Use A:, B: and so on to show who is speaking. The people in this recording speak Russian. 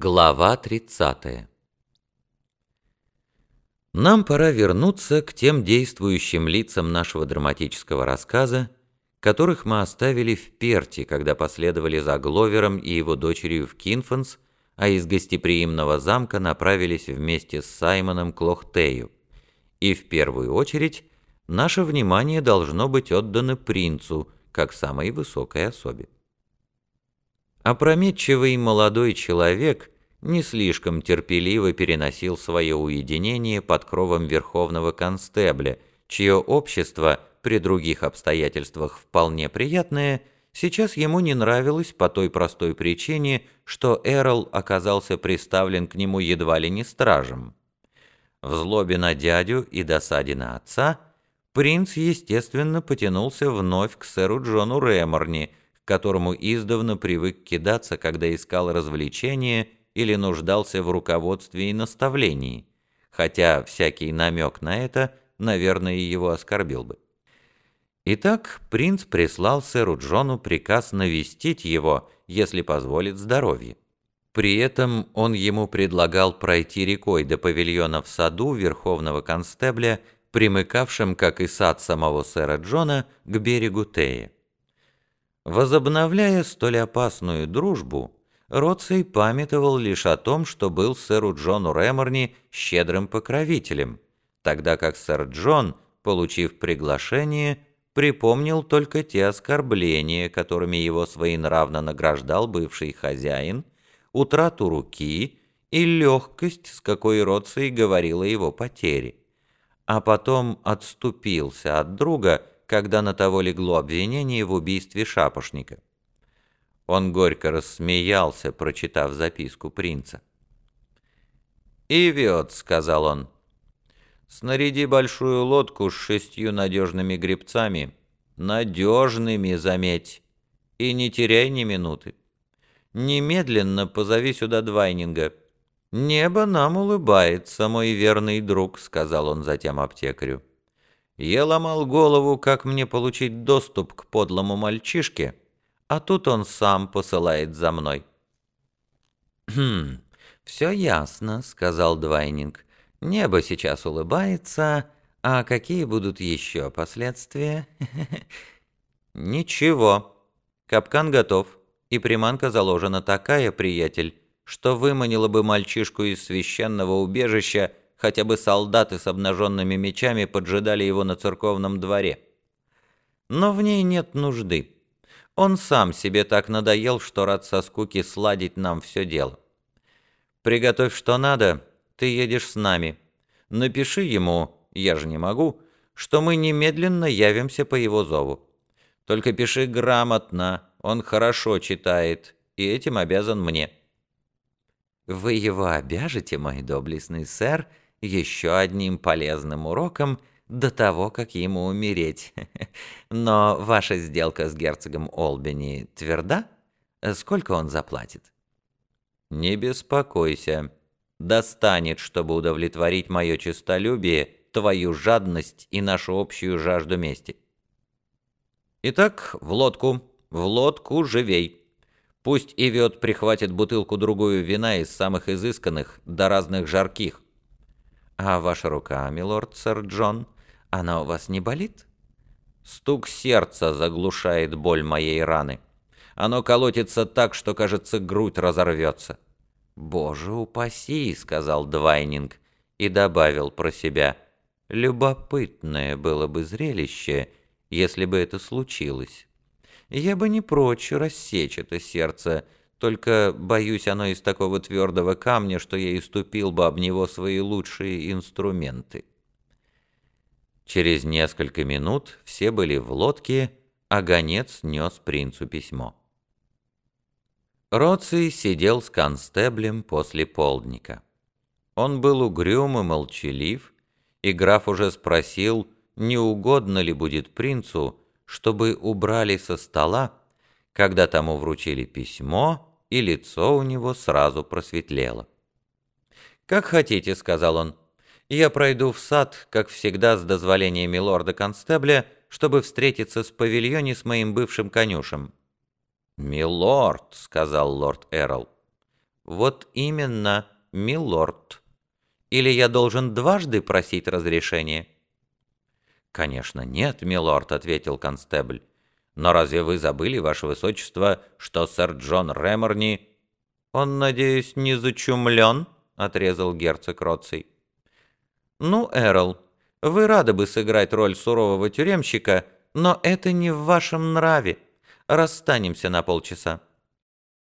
A: Глава 30 Нам пора вернуться к тем действующим лицам нашего драматического рассказа, которых мы оставили в Перте, когда последовали за Гловером и его дочерью в Кинфанс, а из гостеприимного замка направились вместе с Саймоном к Лохтею. И в первую очередь наше внимание должно быть отдано принцу, как самой высокой особе. Опрометчивый молодой человек не слишком терпеливо переносил свое уединение под кровом верховного констебля, чье общество, при других обстоятельствах вполне приятное, сейчас ему не нравилось по той простой причине, что Эрл оказался приставлен к нему едва ли не стражем. В злобе на дядю и досаде на отца принц, естественно, потянулся вновь к сэру Джону Которому издавна привык кидаться, когда искал развлечения или нуждался в руководстве и наставлении, хотя всякий намек на это, наверное, его оскорбил бы. Итак, принц прислал сэру Джону приказ навестить его, если позволит здоровье. При этом он ему предлагал пройти рекой до павильона в саду Верховного Констебля, примыкавшем, как и сад самого сэра Джона, к берегу Тея. Возобновляя столь опасную дружбу, Роций памятовал лишь о том, что был сэру Джону Реморни щедрым покровителем, тогда как сэр Джон, получив приглашение, припомнил только те оскорбления, которыми его своенравно награждал бывший хозяин, утрату руки и легкость, с какой Роций говорил о его потере. А потом отступился от друга, когда на того легло обвинение в убийстве шапошника. Он горько рассмеялся, прочитав записку принца. «Ивиот», — сказал он, — «снаряди большую лодку с шестью надежными гребцами, надежными, заметь, и не теряй ни минуты. Немедленно позови сюда Двайнинга». «Небо нам улыбается, мой верный друг», — сказал он затем аптекарю. Я ломал голову, как мне получить доступ к подлому мальчишке, а тут он сам посылает за мной. «Хм, все ясно», — сказал Двайнинг. «Небо сейчас улыбается, а какие будут еще последствия?» «Ничего. Капкан готов, и приманка заложена такая, приятель, что выманила бы мальчишку из священного убежища хотя бы солдаты с обнаженными мечами поджидали его на церковном дворе. Но в ней нет нужды. Он сам себе так надоел, что рад со скуки сладить нам все дело. Приготовь что надо, ты едешь с нами. Напиши ему, я же не могу, что мы немедленно явимся по его зову. Только пиши грамотно, он хорошо читает, и этим обязан мне». «Вы его обяжете, мой доблестный сэр, еще одним полезным уроком до того, как ему умереть. Но ваша сделка с герцогом Олбини тверда? Сколько он заплатит? Не беспокойся. Достанет, чтобы удовлетворить мое честолюбие, твою жадность и нашу общую жажду мести. Итак, в лодку, в лодку живей. Пусть Ивиот прихватит бутылку-другую вина из самых изысканных до разных жарких. «А ваша рука, милорд сэр Джон, она у вас не болит?» Стук сердца заглушает боль моей раны. Оно колотится так, что, кажется, грудь разорвется. «Боже упаси!» — сказал Двайнинг и добавил про себя. «Любопытное было бы зрелище, если бы это случилось. Я бы не прочь рассечь это сердце, только, боюсь, оно из такого твердого камня, что я иступил бы об него свои лучшие инструменты. Через несколько минут все были в лодке, а гонец нес принцу письмо. Роций сидел с констеблем после полдника. Он был угрюм и молчалив, и граф уже спросил, не угодно ли будет принцу, чтобы убрали со стола, когда тому вручили письмо, и лицо у него сразу просветлело. «Как хотите», — сказал он. «Я пройду в сад, как всегда, с дозволения милорда-констебля, чтобы встретиться с павильоне с моим бывшим конюшем». «Милорд», — сказал лорд Эрл, — «Вот именно, милорд. Или я должен дважды просить разрешения?» «Конечно нет, милорд», — ответил констебль. «Но разве вы забыли, ваше высочество, что сэр Джон Реморни...» «Он, надеюсь, не зачумлен?» — отрезал герцог Роций. «Ну, Эрл, вы рады бы сыграть роль сурового тюремщика, но это не в вашем нраве. Расстанемся на полчаса».